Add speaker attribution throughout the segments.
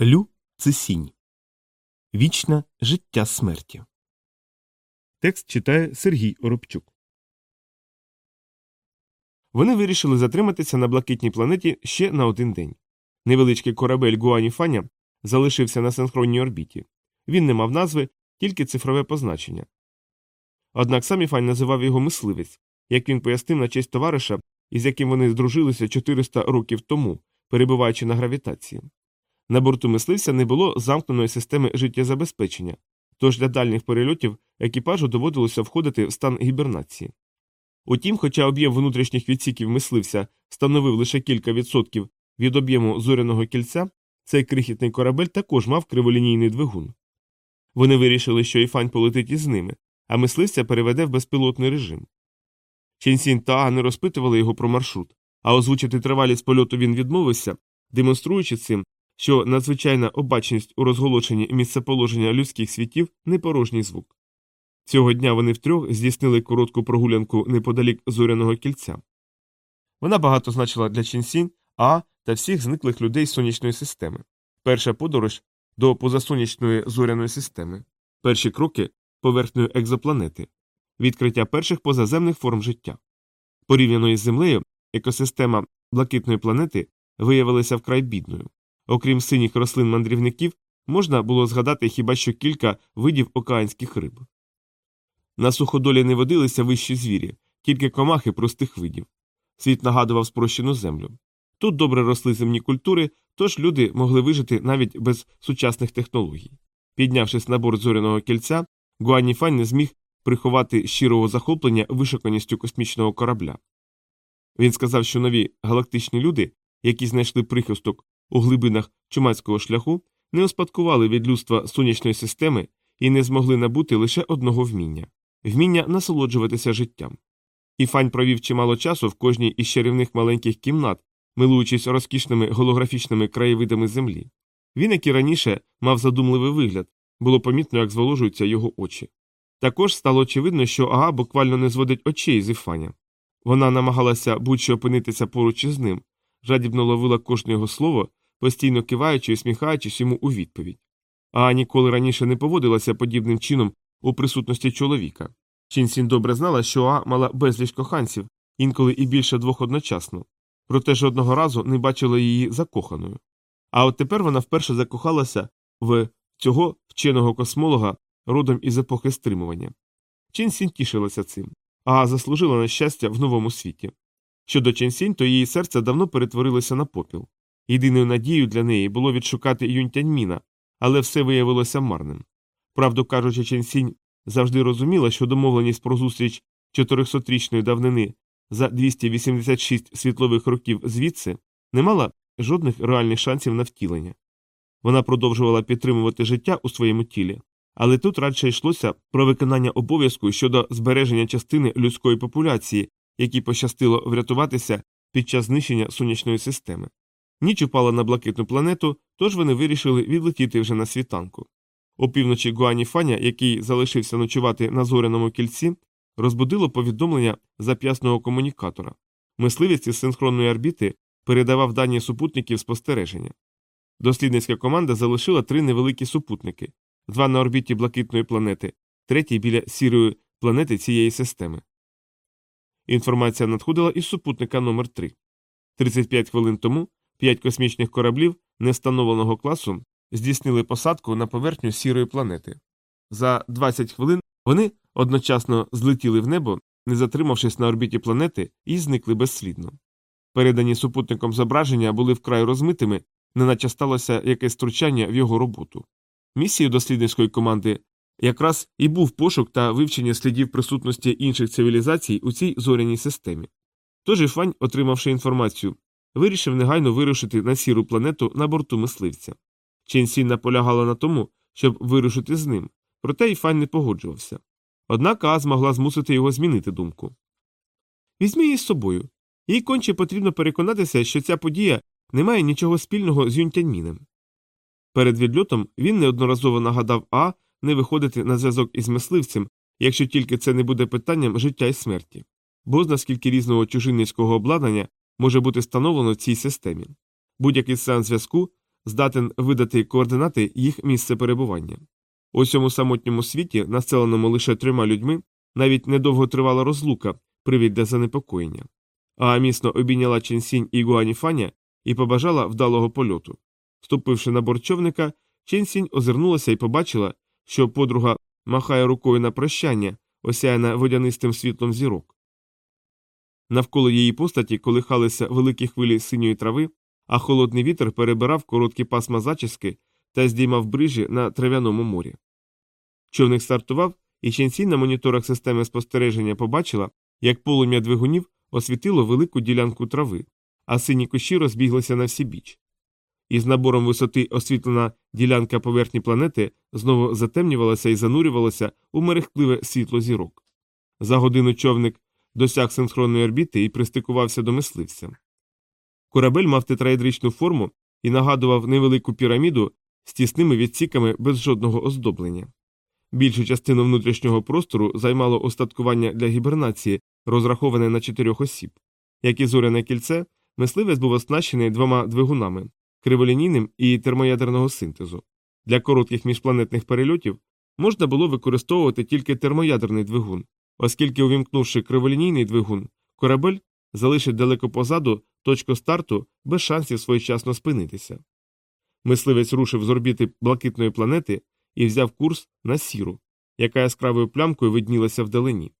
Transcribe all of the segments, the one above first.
Speaker 1: Лю це сінь. Вічне життя смерті. Текст читає Сергій Оробчук. Вони вирішили затриматися на блакитній планеті ще на один день. Невеличкий корабель Гуаніфаня залишився на синхронній орбіті. Він не мав назви, тільки цифрове позначення. Однак сам Іфань називав його мисливець, як він пояснив на честь товариша, із яким вони здружилися 400 років тому, перебуваючи на гравітації. На борту мисливця не було замкненої системи життєзабезпечення, тож для дальніх перельотів екіпажу доводилося входити в стан гібернації. Утім, хоча об'єм внутрішніх відсіків мисливця становив лише кілька відсотків від об'єму зоряного кільця, цей крихітний корабель також мав криволінійний двигун. Вони вирішили, що Іфань полетить із ними, а мисливця переведе в безпілотний режим. Ченсін та А не розпитували його про маршрут, а озвучити тривалість польоту він відмовився, демонструючи цим, що надзвичайна обачність у розголошенні місцеположення людських світів не порожній звук. Цього дня вони втрьох здійснили коротку прогулянку неподалік зоряного кільця. Вона багато значила для Чінсінь, А та всіх зниклих людей сонячної системи. Перша подорож до позасонячної зоряної системи, перші кроки поверхнею екзопланети, відкриття перших позаземних форм життя. Порівняно із землею, екосистема блакитної планети виявилася вкрай бідною. Окрім синіх рослин мандрівників, можна було згадати хіба що кілька видів океанських риб. На суходолі не водилися вищі звірі, тільки комахи простих видів. Світ нагадував спрощену землю. Тут добре росли земні культури, тож люди могли вижити навіть без сучасних технологій. Піднявшись на борт зоряного кільця, Гуані Фань не зміг приховати щирого захоплення вишуканістю космічного корабля. Він сказав, що нові галактичні люди, які знайшли прихисток у глибинах чумацького шляху, не успадкували від людства сонячної системи і не змогли набути лише одного вміння вміння насолоджуватися життям. Іфань провів чимало часу в кожній із чарівних маленьких кімнат, милуючись розкішними голографічними краєвидами землі. Він, як і раніше, мав задумливий вигляд, було помітно, як зволожуються його очі. Також стало очевидно, що Ага буквально не зводить очей з Іфаня. Вона намагалася будь-що опинитися поруч із ним, жадібно ловила кожне його слово, постійно киваючи і сміхаючись йому у відповідь. А ніколи раніше не поводилася подібним чином у присутності чоловіка. Чінсін добре знала, що А мала безліч коханців, інколи і більше двох одночасно, проте жодного разу не бачила її закоханою. А от тепер вона вперше закохалася в цього вченого космолога родом із епохи стримування. Чінсінь тішилася цим, а заслужила на щастя в новому світі. Щодо Ченсінь, то її серце давно перетворилося на попіл. Єдиною надією для неї було відшукати Юнтяньміна, але все виявилося марним. Правду кажучи, Ченсінь завжди розуміла, що домовленість про зустріч 400-річної давнини за 286 світлових років звідси не мала жодних реальних шансів на втілення. Вона продовжувала підтримувати життя у своєму тілі, але тут радше йшлося про виконання обов'язку щодо збереження частини людської популяції, якій пощастило врятуватися під час знищення сонячної системи. Ніч упала на блакитну планету, тож вони вирішили відлетіти вже на світанку. Опівночі Гуані Фаня, який залишився ночувати на зоряному кільці, розбудило повідомлення зап'ясного комунікатора. Мисливець із синхронної орбіти передавав дані супутників спостереження. Дослідницька команда залишила три невеликі супутники два на орбіті блакитної планети, третій біля сірої планети цієї системи. Інформація надходила із супутника номер 3 35 хвилин тому п'ять космічних кораблів невстановленого класу здійснили посадку на поверхню сірої планети. За 20 хвилин вони одночасно злетіли в небо, не затримавшись на орбіті планети, і зникли безслідно. Передані супутником зображення були вкрай розмитими, неначе сталося якесь втручання в його роботу. Місією дослідницької команди якраз і був пошук та вивчення слідів присутності інших цивілізацій у цій зоряній системі. Тож Іфань, отримавши інформацію, вирішив негайно вирушити на сіру планету на борту мисливця. Ченсін наполягала на тому, щоб вирушити з ним, проте Іфань не погоджувався. Однак А змогла змусити його змінити думку. Візьми її з собою. Їй конче потрібно переконатися, що ця подія не має нічого спільного з Юнтяньмінем. Перед відльотом він неодноразово нагадав А не виходити на зв'язок із мисливцем, якщо тільки це не буде питанням життя і смерті, бо наскільки різного чужинницького обладнання може бути встановлено цій системі. Будь-який сеанс зв'язку здатен видати координати їх місце перебування. У цьому самотньому світі, населеному лише трьома людьми, навіть недовго тривала розлука, привід для занепокоєння. А міцно обійняла Ченсінь і Гуаніфаня і побажала вдалого польоту. Ступивши на борт човника, Ченсінь озирнулася і побачила, що подруга махає рукою на прощання, осяяна водянистим світлом зірок. Навколо її постаті колихалися великі хвилі синьої трави, а холодний вітер перебирав короткі пасма зачіски та здіймав брижі на трав'яному морі. Човник стартував, і Ченсінь на моніторах системи спостереження побачила, як полум'я двигунів освітило велику ділянку трави, а сині кущі розбіглися на всі біч. Із набором висоти освітлена ділянка поверхні планети знову затемнювалася і занурювалася у мерехтливе світло зірок. За годину човник досяг синхронної орбіти і пристикувався до мисливця. Корабель мав тетраедричну форму і нагадував невелику піраміду з тісними відсіками без жодного оздоблення. Більшу частину внутрішнього простору займало остаткування для гібернації, розраховане на чотирьох осіб. Як і зоряне кільце, мисливець був оснащений двома двигунами криволінійним і термоядерного синтезу. Для коротких міжпланетних перельотів можна було використовувати тільки термоядерний двигун, оскільки, увімкнувши криволінійний двигун, корабель залишить далеко позаду точку старту без шансів своєчасно спинитися. Мисливець рушив з орбіти блакитної планети і взяв курс на сіру, яка яскравою плямкою виднілася вдалині.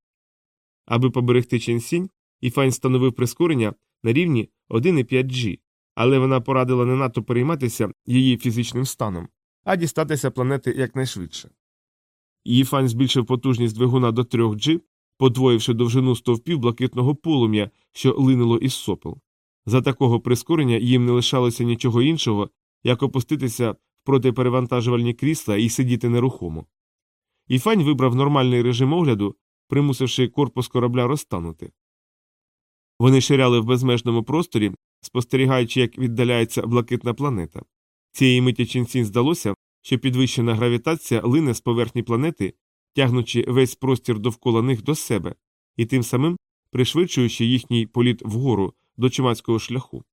Speaker 1: Аби поберегти Ченсінь, Іфайн встановив прискорення на рівні 1,5 G, але вона порадила не надто перейматися її фізичним станом, а дістатися планети якнайшвидше. Іфайн збільшив потужність двигуна до 3 G, подвоївши довжину стовпів блакитного полум'я, що линило із сопел. За такого прискорення їм не лишалося нічого іншого, як опуститися в протиперевантажувальні крісла і сидіти нерухомо. Іфань вибрав нормальний режим огляду, примусивши корпус корабля розтанути. Вони ширяли в безмежному просторі, спостерігаючи, як віддаляється блакитна планета. Цієї миті Чінсін здалося, що підвищена гравітація лине з поверхні планети, тягнучи весь простір довкола них до себе, і тим самим пришвидшуючи їхній політ вгору до чумацького шляху.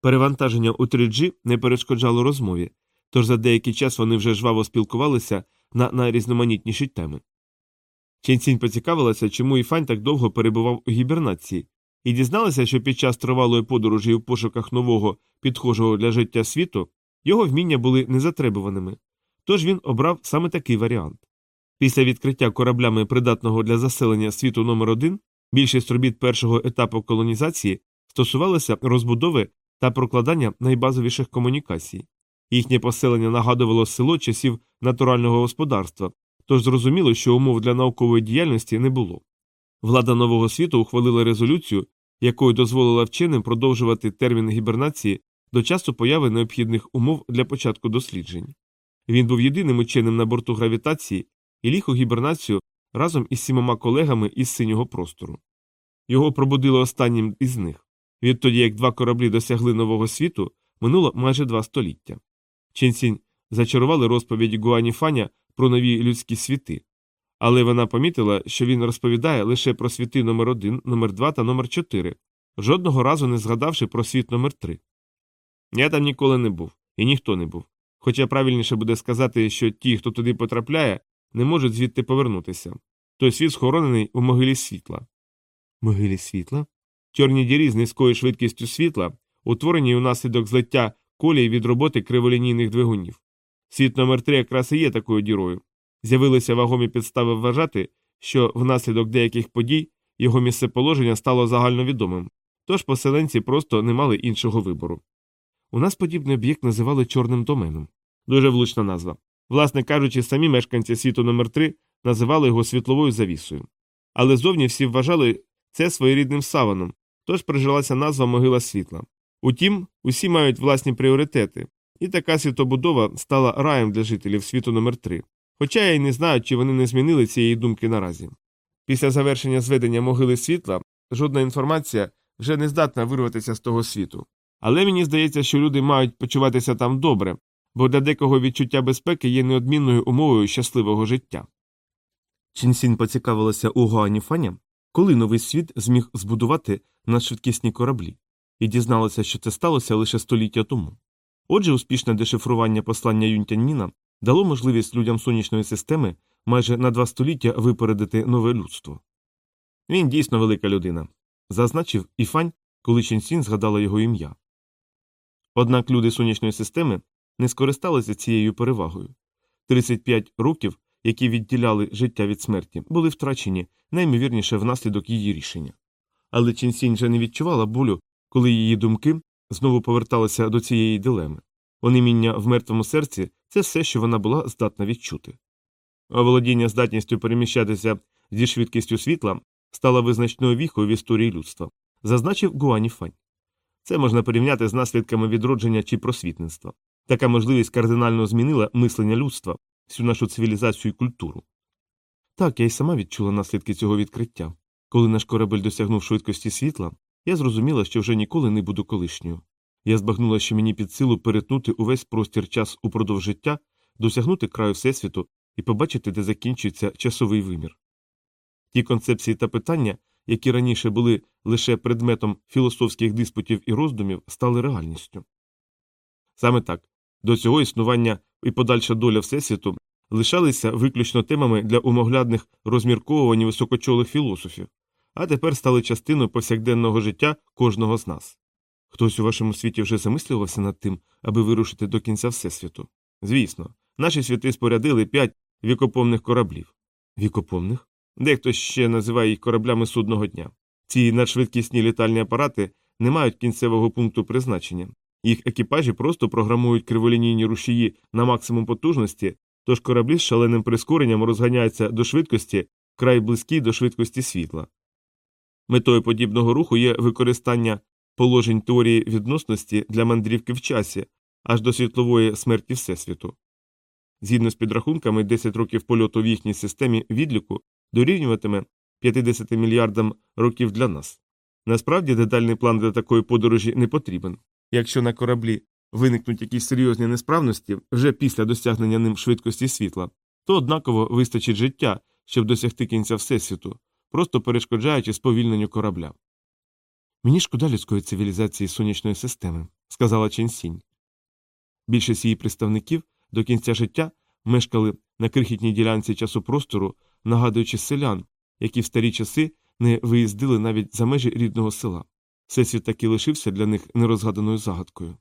Speaker 1: Перевантаження у 3G не перешкоджало розмові, тож за деякий час вони вже жваво спілкувалися на найрізноманітніші теми. Ченсінь поцікавилася, чому Іфань так довго перебував у гібернації, і дізналася, що під час тривалої подорожі у пошуках нового, підхожого для життя світу його вміння були незатребуваними, тож він обрав саме такий варіант. Після відкриття кораблями придатного для заселення світу номер 1 більшість робіт першого етапу колонізації стосувалися розбудови та прокладання найбазовіших комунікацій. Їхнє поселення нагадувало село часів натурального господарства, тож зрозуміло, що умов для наукової діяльності не було. Влада нового світу ухвалила резолюцію, якою дозволила вченим продовжувати термін гібернації до часу появи необхідних умов для початку досліджень. Він був єдиним ученим на борту гравітації і ліг у гібернацію разом із сімома колегами із синього простору. Його пробудили останнім із них. Відтоді, як два кораблі досягли нового світу, минуло майже два століття. Ченсінь зачарували розповіді Гуані Фаня про нові людські світи, але вона помітила, що він розповідає лише про світи номер 1 номер 2 та номер 4 жодного разу не згадавши про світ номер 3 Я там ніколи не був, і ніхто не був. Хоча правильніше буде сказати, що ті, хто туди потрапляє, не можуть звідти повернутися. Той світ схоронений у могилі світла. Могилі світла? Чорні дірі з низькою швидкістю світла, утворені унаслідок злиття колій від роботи криволінійних двигунів. Світ номер 3 якраз і є такою дірою. З'явилися вагомі підстави вважати, що внаслідок деяких подій його місцеположення стало загальновідомим, тож поселенці просто не мали іншого вибору. У нас подібний об'єкт називали чорним доменом. Дуже влучна назва. Власне кажучи, самі мешканці світу номер 3 називали його світловою завісою. Але зовні всі вважали це своєрідним саваном, тож прижилася назва могила світла. Утім, усі мають власні пріоритети, і така світобудова стала раєм для жителів світу номер 3 Хоча я й не знаю, чи вони не змінили цієї думки наразі. Після завершення зведення могили світла жодна інформація вже не здатна вирватися з того світу. Але мені здається, що люди мають почуватися там добре, бо для декого відчуття безпеки є неодмінною умовою щасливого життя. Чінсін поцікавилася у Гуаніфаня, коли новий світ зміг збудувати надшвидкісні кораблі, і дізналася, що це сталося лише століття тому. Отже, успішне дешифрування послання Юнтяньміна дало можливість людям сонячної системи майже на два століття випередити нове людство. Він дійсно велика людина, зазначив Іфань, коли Ченсін згадала його ім'я. Однак люди сонячної системи не скористалися цією перевагою. 35 років, які відділяли життя від смерті, були втрачені найімовірніше внаслідок її рішення. Але Ченсінь вже не відчувала болю, коли її думки знову поверталися до цієї дилеми. Оніміння в мертвому серці це все, що вона була здатна відчути. Оволодіння здатністю переміщатися зі швидкістю світла стало визначною віхою в історії людства, зазначив Гуані Фань. Це можна порівняти з наслідками відродження чи просвітництва. Така можливість кардинально змінила мислення людства, всю нашу цивілізацію і культуру. Так, я й сама відчула наслідки цього відкриття. Коли наш корабель досягнув швидкості світла, я зрозуміла, що вже ніколи не буду колишньою. Я збагнула, що мені під силу перетнути увесь простір час упродовж життя, досягнути краю Всесвіту і побачити, де закінчується часовий вимір. Ті концепції та питання, які раніше були лише предметом філософських диспутів і роздумів, стали реальністю. Саме так до цього існування і подальша доля Всесвіту лишалися виключно темами для умоглядних розмірковувань високочолих філософів, а тепер стали частиною повсякденного життя кожного з нас. Хтось у вашому світі вже замислювався над тим, аби вирушити до кінця Всесвіту? Звісно, наші світи спорядили п'ять вікопомних кораблів. Вікопомних? Дехто ще називає їх кораблями судного дня. Ці надшвидкісні літальні апарати не мають кінцевого пункту призначення. Їх екіпажі просто програмують криволінійні рушії на максимум потужності, тож кораблі з шаленим прискоренням розганяються до швидкості край близькій до швидкості світла. Метою подібного руху є використання положень теорії відносності для мандрівки в часі аж до світлової смерті Всесвіту. Згідно з підрахунками, 10 років польоту в їхній системі відліку дорівнюватиме 50 мільярдам років для нас. Насправді детальний план для такої подорожі не потрібен. Якщо на кораблі виникнуть якісь серйозні несправності вже після досягнення ним швидкості світла, то однаково вистачить життя, щоб досягти кінця Всесвіту, просто перешкоджаючи сповільненню корабля. Мені шкода людської цивілізації сонячної системи, сказала Ченсінь. Більшість її представників до кінця життя мешкали на крихітній ділянці часу простору, нагадуючи селян, які в старі часи не виїздили навіть за межі рідного села. Всесвіт таки лишився для них нерозгаданою загадкою.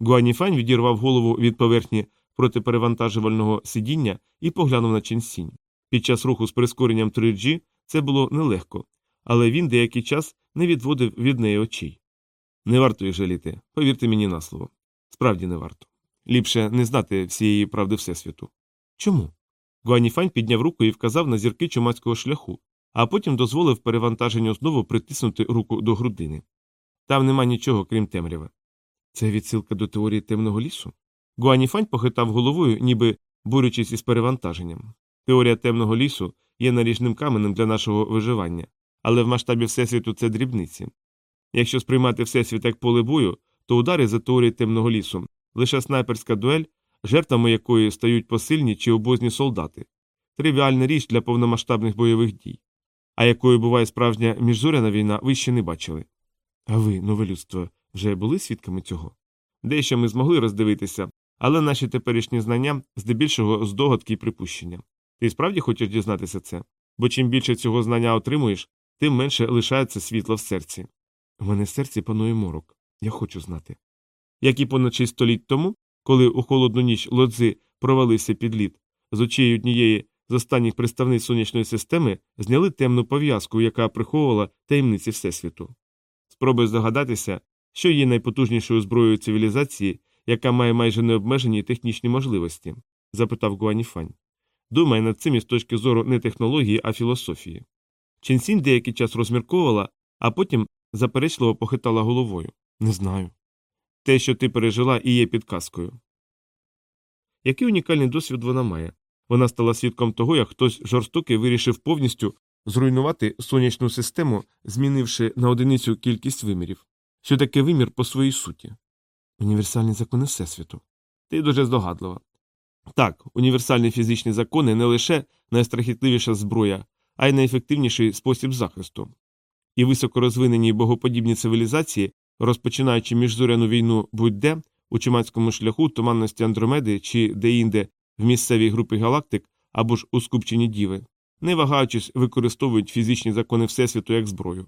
Speaker 1: Гуаніфань відірвав голову від поверхні протиперевантажувального сидіння і поглянув на Ченсінь. Під час руху з прискоренням 3G це було нелегко, але він деякий час не відводив від неї очей. Не варто їх жаліти, повірте мені на слово. Справді не варто. Ліпше не знати всієї правди Всесвіту. Чому? Гуаніфань підняв руку і вказав на зірки чумацького шляху, а потім дозволив перевантаженню знову притиснути руку до грудини. Там нема нічого, крім темряви. Це відсилка до теорії темного лісу? Гуаніфань похитав головою, ніби борючись із перевантаженням. Теорія темного лісу є наріжним каменем для нашого виживання, але в масштабі Всесвіту це дрібниці. Якщо сприймати Всесвіт як поле бою, то удари за теорією темного лісу лише снайперська дуель, жертвами якої стають посильні чи обозні солдати, тривіальна річ для повномасштабних бойових дій. А якою буває справжня міжзоряна війна, ви ще не бачили. А ви, нове людство, вже були свідками цього? Дещо ми змогли роздивитися, але наші теперішні знання здебільшого здогадки і припущення. Ти справді хочеш дізнатися це? Бо чим більше цього знання отримуєш, тим менше лишається світло в серці. У мене в серці панує морок. Я хочу знати. Як і понад шість століть тому, коли у холодну ніч лодзи провалився під лід, з очей однієї з останніх представниць сонячної системи зняли темну пов'язку, яка приховувала таємниці Всесвіту. Спробуй здогадатися, що є найпотужнішою зброєю цивілізації, яка має майже необмежені технічні можливості? запитав Гуаніфань. Думай над цим із точки зору не технології, а філософії. Ченсінь деякий час розмірковувала, а потім заперечливо похитала головою. Не знаю. Те, що ти пережила, і є підказкою. Який унікальний досвід вона має? Вона стала свідком того, як хтось жорстокий вирішив повністю зруйнувати сонячну систему, змінивши на одиницю кількість вимірів. Що таке вимір по своїй суті? Універсальні закони Всесвіту. Ти дуже здогадлива. Так, універсальні фізичні закони не лише найстрахітливіша зброя, а й найефективніший спосіб захисту. І високорозвинені богоподібні цивілізації, розпочинаючи міжзоряну війну будь-де, у чумацькому шляху, туманності Андромеди чи деінде в місцевій групі галактик або ж у скупченні діви, не вагаючись, використовують фізичні закони Всесвіту як зброю.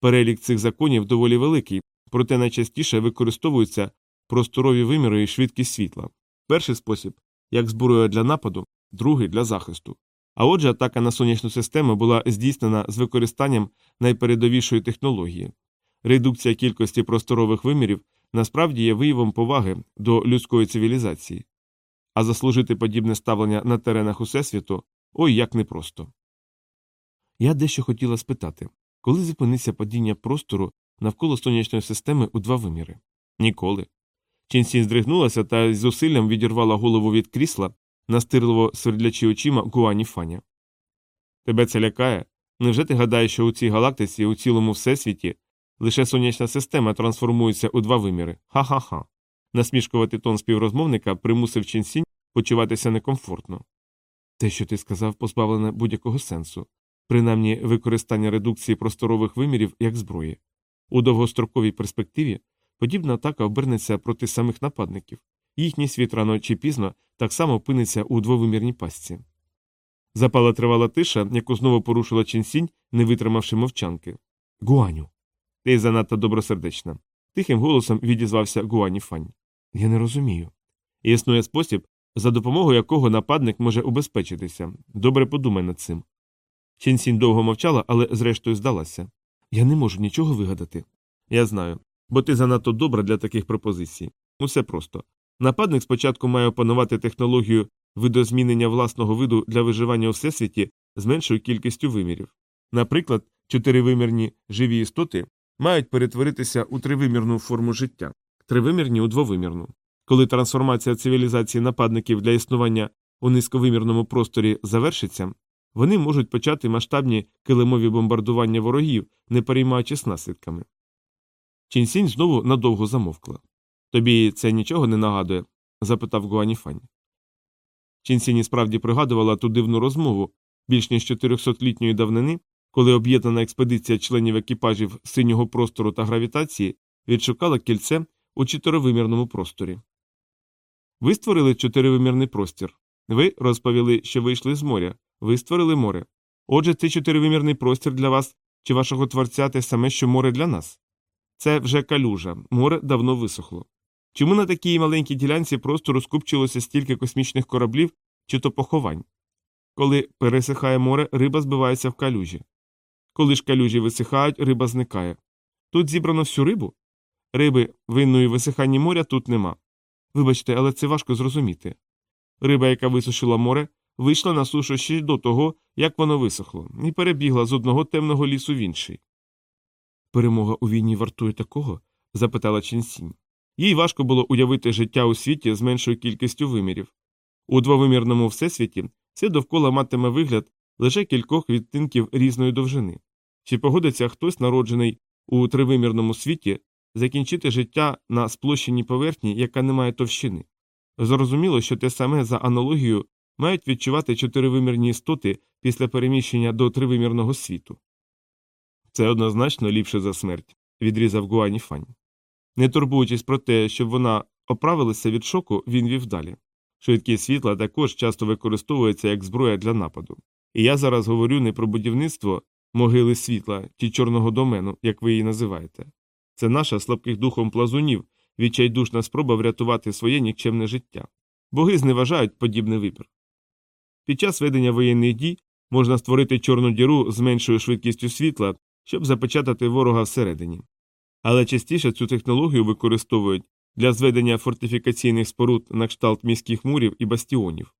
Speaker 1: Перелік цих законів доволі великий, проте найчастіше використовуються просторові виміри і швидкість світла. Перший спосіб як зброя для нападу, другий для захисту. А отже, атака на сонячну систему була здійснена з використанням найпередовішої технології. Редукція кількості просторових вимірів насправді є виявом поваги до людської цивілізації, а заслужити подібне ставлення на теренах Усесвіту ой як непросто. Я дещо хотіла спитати коли зупиниться падіння простору навколо сонячної системи у два виміри? Ніколи. Чінсін здригнулася та з зусиллям відірвала голову від крісла, настирливо свердлячи очима Гуані Фаня. Тебе це лякає? Невже ти гадаєш, що у цій галактиці, у цілому всесвіті, лише сонячна система трансформується у два виміри? Ха-ха-ха. Насмішкувати тон співрозмовника примусив Чінсінь почуватися некомфортно. Те, що ти сказав, позбавлене будь-якого сенсу, принаймні використання редукції просторових вимірів як зброї. У довгостроковій перспективі подібна атака обернеться проти самих нападників, їхній світ рано чи пізно так само опиниться у двовимірній пастці. Запала тривала тиша, яку знову порушила Чінсінь, не витримавши мовчанки. Гуаню. Ти занадто добросердечна. Тихим голосом відізвався Гуані Фань. Я не розумію. Існує спосіб, за допомогою якого нападник може убезпечитися. Добре подумай над цим. Чінсінь довго мовчала, але зрештою здалася. Я не можу нічого вигадати. Я знаю, бо ти занадто добра для таких пропозицій. Усе просто. Нападник спочатку має опанувати технологію видозмінення власного виду для виживання у всесвіті з меншою кількістю вимірів. Наприклад, чотиривимірні живі істоти мають перетворитися у тривимірну форму життя, тривимірні у двовимірну. Коли трансформація цивілізації нападників для існування у низьковимірному просторі завершиться, вони можуть почати масштабні килимові бомбардування ворогів, не переймаючись наслідками. Чінсінь знову надовго замовкла. Тобі це нічого не нагадує? запитав Гуаніфань. Чінсіні справді пригадувала ту дивну розмову більш ніж 400-літньої давнини, коли об'єднана експедиція членів екіпажів синього простору та гравітації відшукала кільце у чотиривимірному просторі. Ви створили чотиривимірний простір. Ви розповіли, що вийшли з моря, ви створили море. Отже, цей чотиривимірний простір для вас чи вашого творця те саме, що море для нас. Це вже калюжа, море давно висохло. Чому на такій маленькій ділянці просто розкупчилося стільки космічних кораблів чи то поховань? Коли пересихає море, риба збивається в калюжі. Коли ж калюжі висихають, риба зникає. Тут зібрано всю рибу? Риби винної висиханні моря тут нема. Вибачте, але це важко зрозуміти. Риба, яка висушила море, вийшла на сушу ще до того, як воно висохло, і перебігла з одного темного лісу в інший. Перемога у війні вартує такого? запитала Ченсінь. Їй важко було уявити життя у світі з меншою кількістю вимірів. У двовимірному всесвіті все довкола матиме вигляд лише кількох відтинків різної довжини. Чи погодиться хтось, народжений у тривимірному світі, закінчити життя на сплощеній поверхні, яка не має товщини? Зрозуміло, що те саме за аналогією мають відчувати чотиривимірні істоти після переміщення до тривимірного світу. Це однозначно ліпше за смерть, відрізав Гуані Фань. Не турбуючись про те, щоб вона оправилася від шоку, він вів далі. Швидкість світла також часто використовується як зброя для нападу. І я зараз говорю не про будівництво могили світла чи чорного домену, як ви її називаєте. Це наша слабких духом плазунів, відчайдушна спроба врятувати своє нікчемне життя. Боги зневажають подібний вибір. Під час ведення воєнних дій можна створити чорну діру з меншою швидкістю світла, щоб запечатати ворога всередині. Але частіше цю технологію використовують для зведення фортифікаційних споруд на кшталт міських мурів і бастіонів.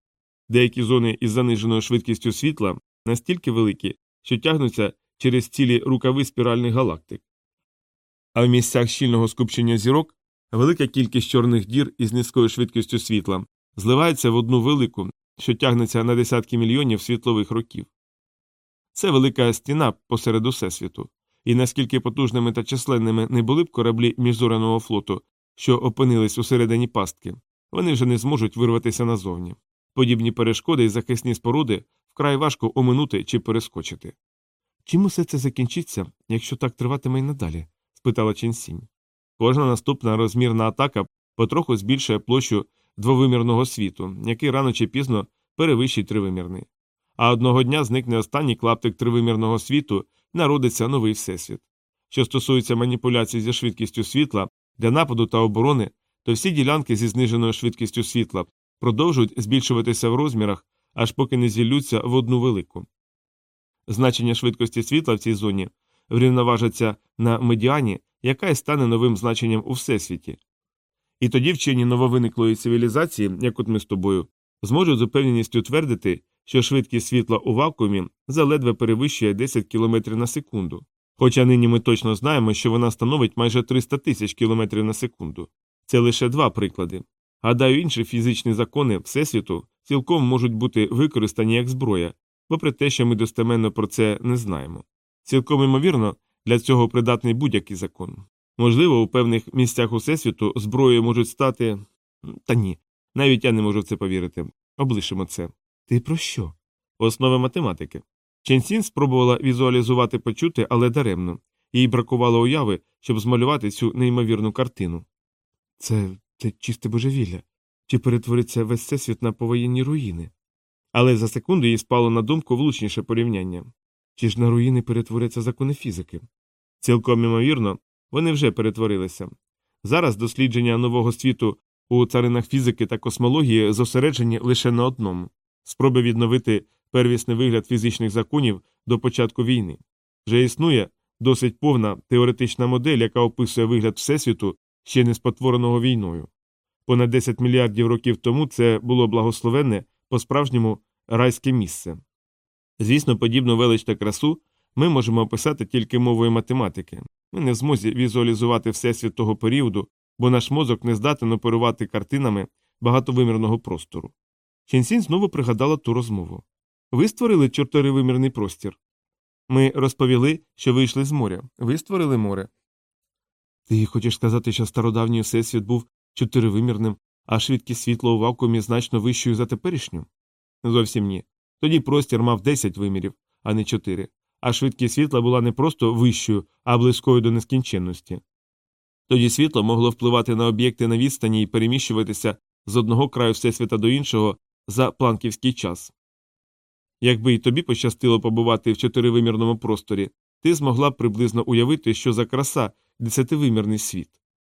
Speaker 1: Деякі зони із заниженою швидкістю світла настільки великі, що тягнуться через цілі рукави спіральних галактик. А в місцях щільного скупчення зірок велика кількість чорних дір із низькою швидкістю світла зливається в одну велику, що тягнеться на десятки мільйонів світлових років. Це велика стіна посеред усесвіту, і наскільки потужними та численними не були б кораблі міжзоряного флоту, що опинились усередині пастки, вони вже не зможуть вирватися назовні. Подібні перешкоди і захисні споруди вкрай важко оминути чи перескочити. Чим усе це закінчиться, якщо так триватиме й надалі? Спитала Ченсінь. Кожна наступна розмірна атака потроху збільшує площу двовимірного світу, який рано чи пізно перевищить тривимірний. А одного дня зникне останній клаптик тривимірного світу, народиться новий всесвіт. Що стосується маніпуляцій зі швидкістю світла для нападу та оборони, то всі ділянки зі зниженою швидкістю світла продовжують збільшуватися в розмірах, аж поки не зіллються в одну велику. Значення швидкості світла в цій зоні врівноважиться на медіані, яка і стане новим значенням у всесвіті. І тоді вчені нововиниклої цивілізації, як от ми з тобою, зможуть з упевненістю твердити, що швидкість світла у вакуумі заледве перевищує 10 км на секунду. Хоча нині ми точно знаємо, що вона становить майже 300 тисяч км на секунду. Це лише два приклади. Гадаю, інші фізичні закони Всесвіту цілком можуть бути використані як зброя, попри те, що ми достеменно про це не знаємо. Цілком імовірно, для цього придатний будь-який закон. Можливо, у певних місцях Усесвіту зброєю можуть стати. Та ні, навіть я не можу в це повірити. Облишимо це. Ти про що? Основи математики. Ченсін спробувала візуалізувати почути, але даремно. Їй бракувало уяви, щоб змалювати цю неймовірну картину. Це це чисте божевілля. Чи перетвориться весь всесвіт на повоєнні руїни? Але за секунду їй спало на думку влучніше порівняння. Чи ж на руїни перетворяться закони фізики? Цілком імовірно, вони вже перетворилися. Зараз дослідження нового світу у царинах фізики та космології зосереджені лише на одному спроби відновити первісний вигляд фізичних законів до початку війни. Вже існує досить повна теоретична модель, яка описує вигляд Всесвіту, ще не спотвореного війною. Понад 10 мільярдів років тому це було благословенне, по справжньому райське місце. Звісно, подібну велич та красу ми можемо описати тільки мовою математики. Ми не в змозі візуалізувати всесвіт того періоду, бо наш мозок не здатен оперувати картинами багатовимірного простору. Ченсін знову пригадала ту розмову. Ви створили чотиривимірний простір. Ми розповіли, що вийшли з моря. Ви створили море. Ти хочеш сказати, що стародавній всесвіт був чотиривимірним, а швидкість світла у вакуумі значно вищою за теперішню? Зовсім ні. Тоді простір мав 10 вимірів, а не 4. А швидкість світла була не просто вищою, а близькою до нескінченності. Тоді світло могло впливати на об'єкти на відстані і переміщуватися з одного краю всесвіта до іншого за планківський час. Якби й тобі пощастило побувати в чотиривимірному просторі, ти змогла б приблизно уявити, що за краса десятивимірний світ.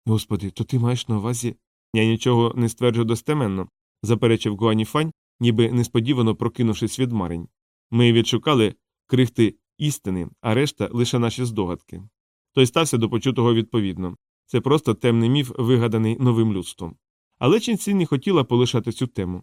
Speaker 1: Господи, то ти маєш на увазі. Я нічого не стверджу достеменно, заперечив Гуаніфань, ніби несподівано прокинувшись від марень. Ми відшукали крихти істини, а решта лише наші здогадки. Той стався до почутого відповідно. Це просто темний міф, вигаданий новим людством. Але Ченсін не хотіла полишати цю тему.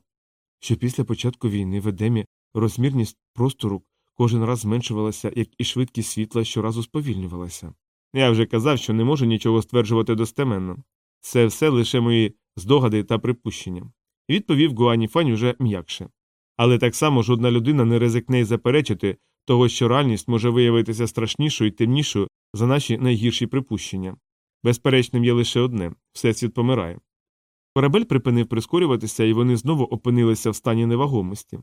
Speaker 1: Що після початку війни в Едемі розмірність простору кожен раз зменшувалася, як і швидкість світла щоразу сповільнювалася. Я вже казав, що не можу нічого стверджувати достеменно. Це все лише мої здогади та припущення. Відповів Гуані Фань уже м'якше. Але так само жодна людина не ризикне й заперечити того, що реальність може виявитися страшнішою і темнішою за наші найгірші припущення. Безперечним є лише одне всесвіт помирає. Корабель припинив прискорюватися, і вони знову опинилися в стані невагомості.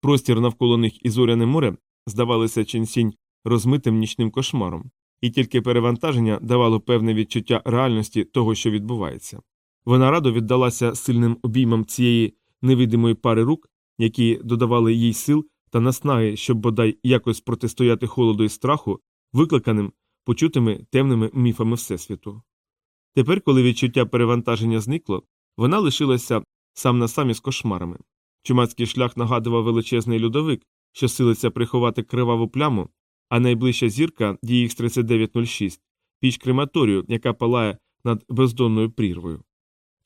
Speaker 1: Простір навколо них і зоряне море здавалося ченсінь розмитим нічним кошмаром, і тільки перевантаження давало певне відчуття реальності того, що відбувається. Вона радо віддалася сильним обіймам цієї невидимої пари рук, які додавали їй сил та наснаги, щоб бодай якось протистояти холоду і страху, викликаним почутими темними міфами Всесвіту. Тепер, коли відчуття перевантаження зникло, вона лишилася сам на сам із кошмарами. Чумацький шлях нагадував величезний льодовик, що силиться приховати криваву пляму, а найближча зірка DX 3906 піч крематорію, яка палає над бездонною прірвою.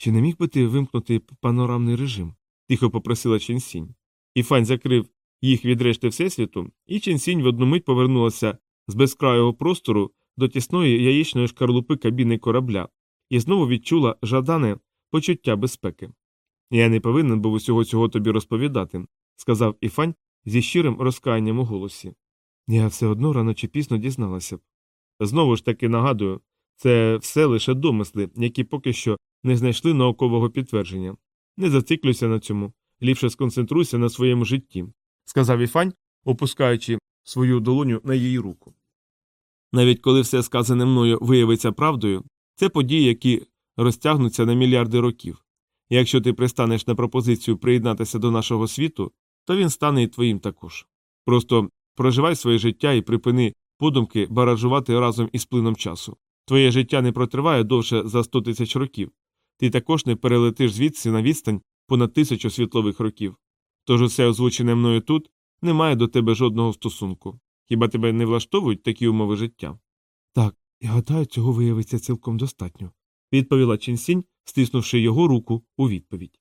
Speaker 1: Чи не міг би ти вимкнути панорамний режим? тихо попросила Ченсінь. Іфань закрив їх від решти Всесвіту, і Ченсінь в одну мить повернулася з безкрайого простору до тісної яєчної шкарлупи кабіни корабля і знову відчула жадане почуття безпеки. Я не повинен був усього цього тобі розповідати, сказав Іфань зі щирим розкаянням у голосі. Я все одно рано чи пізно дізналася б. Знову ж таки нагадую, це все лише домисли, які поки що не знайшли наукового підтвердження. Не зациклюйся на цьому, ліпше сконцентруйся на своєму житті, сказав Іфань, опускаючи свою долоню на її руку. Навіть коли все сказане мною виявиться правдою, це події, які розтягнуться на мільярди років. Якщо ти пристанеш на пропозицію приєднатися до нашого світу, то він стане і твоїм також. Просто проживай своє життя і припини подумки баражувати разом із плином часу. Твоє життя не протриває довше за 100 тисяч років. Ти також не перелетиш звідси на відстань понад тисячу світлових років. Тож усе озвучене мною тут не має до тебе жодного стосунку. Хіба тебе не влаштовують такі умови життя? Так, я гадаю, цього виявиться цілком достатньо, відповіла Чінсінь, стиснувши його руку у відповідь.